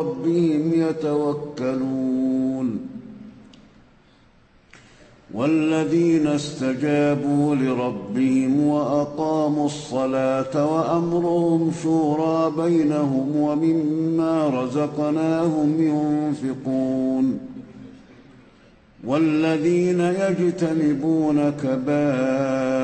ربهم يتوكلون. والذين استجابوا لربهم وأقاموا الصلاة وأمرهم شورى بينهم ومما رزقناهم ينفقون. والذين يجتنبون كبائر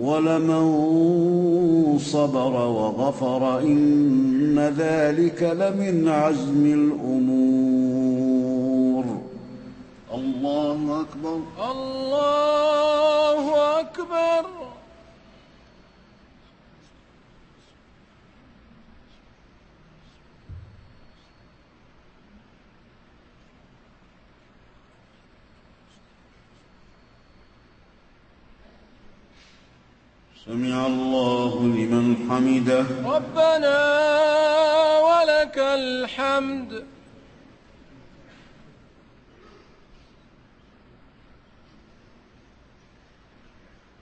ولمن صبر وغفر إن ذلك لمن عزم الأمور. الله أكبر. الله أكبر. سمع الله لمن حمده. ربنا ولك الحمد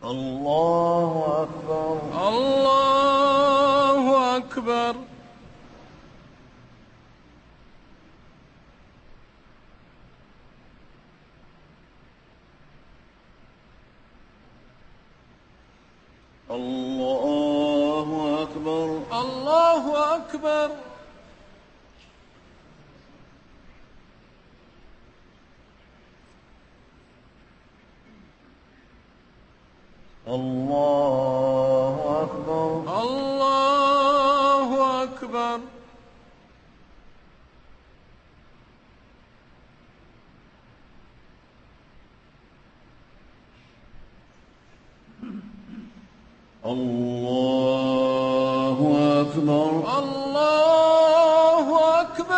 الله أكبر الله اكبر الله أكبر. الله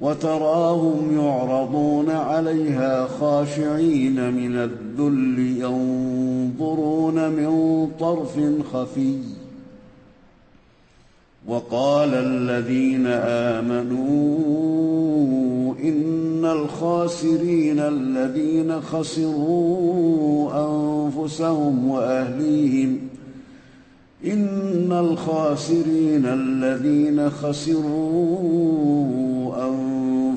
وتراهم يعرضون عليها خاشعين من الذل ينظرون من طرف خفي. وقال الذين آمنوا إن الخاسرين الذين خسروا أنفسهم وأهليهم إن الخاسرين الذين خسروا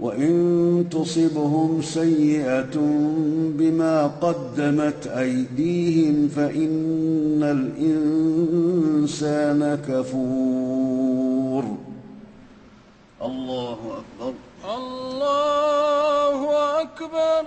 وإن تصبهم سيئة بما قدمت أيديهم فإن الإنسان كفور. الله أكبر. الله أكبر.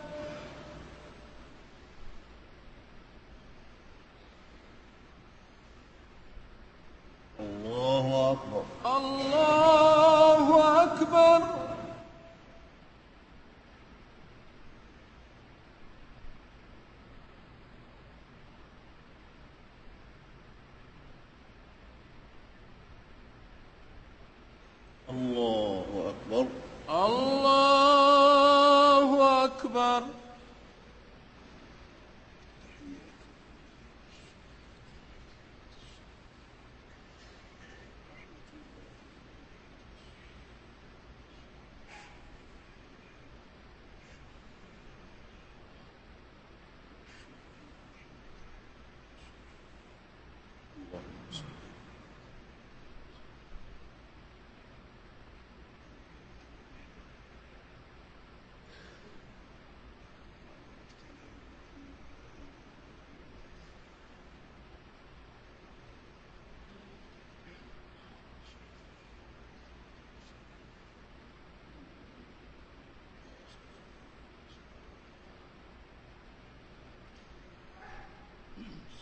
Baltimore.